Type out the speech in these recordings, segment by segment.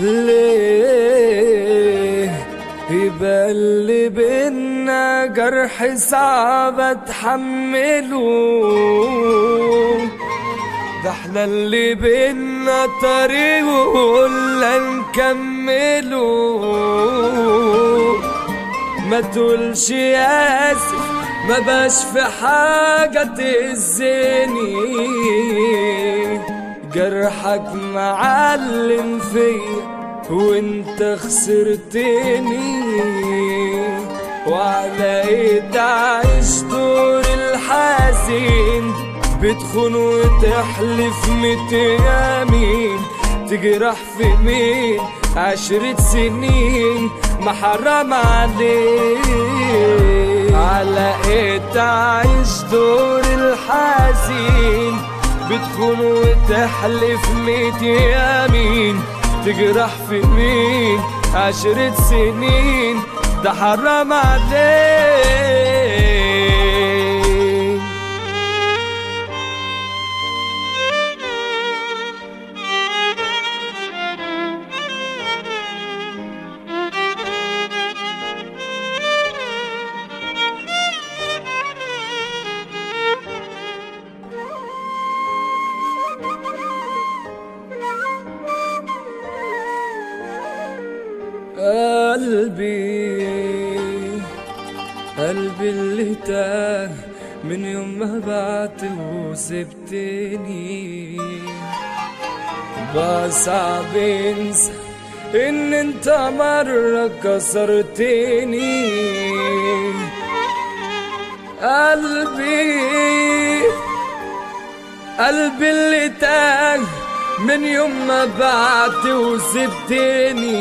ليه؟ يبقى بينا جرح صعب اتحمله. ده إحنا اللي بينا طريق ولا نكمله؟ ما تقولش آسف ما باش في حاجة تأذيني. جرحك معلم فيا. وانت خسرتني وعلى إيه تعيش دور الحزين بتخون وتحلف ميت يمين تجرح في مين عشرة سنين ما حرام عليك. على إيه تعيش دور الحزين بتخون وتحلف ميت يمين تجرح في مين؟ عشرة سنين ده حرام عليك. قلبي قلبي اللي تاه من يوم ما بعت وسبتني. بقى صعب انسى إن أنت مرة كسرتني. قلبي قلبي اللي تاه من يوم ما بعت وسبتني.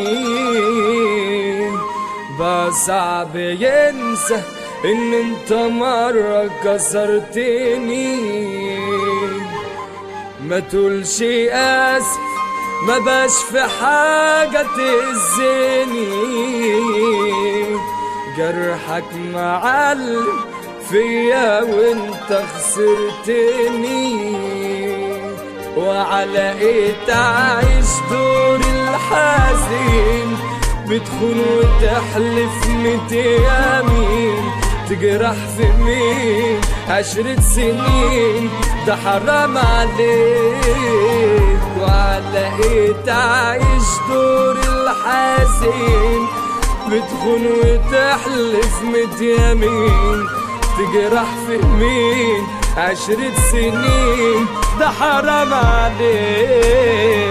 صعب ينسى إن أنت مرة كسرتني. ما تقولش آسف ما باش في حاجة تأذيني. جرحك معلم فيا وأنت خسرتني. وعلى إيه تعيش دور الحزين؟ بتخون وتحلف ميت يمين تجرح في مين؟ عشرة سنين ده حرام عليك. وعلى إيه تعيش دور الحزين؟ بتخون وتحلف ميت يمين تجرح في مين؟ عشرة سنين ده حرام عليك.